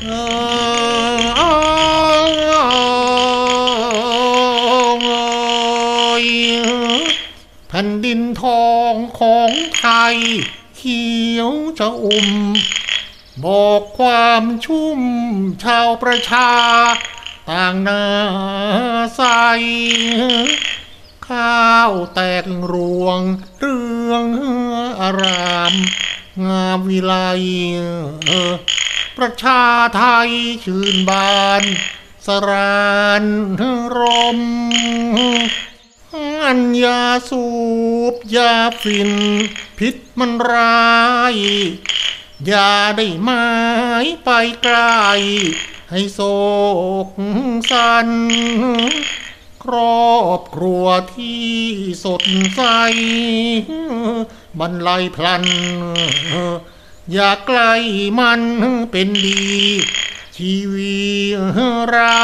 แผ่นดินทองของไทย เขียวจะอุ่ม บอกความชุ่มชาวประชา ต่างนาใส ข้าวแตกรวง เรืองอาราม งามวิไล ประชาไทยชื่นบาน สรานรม อัญญาสูบยาฝิ่น พิษมันร้าย อย่าได้หมายไปไกล ให้โศกสัน ครอบครัวที่สดใสบรรลัยพลัน อย่าใกล้มันเป็นดี ชีวิตเรา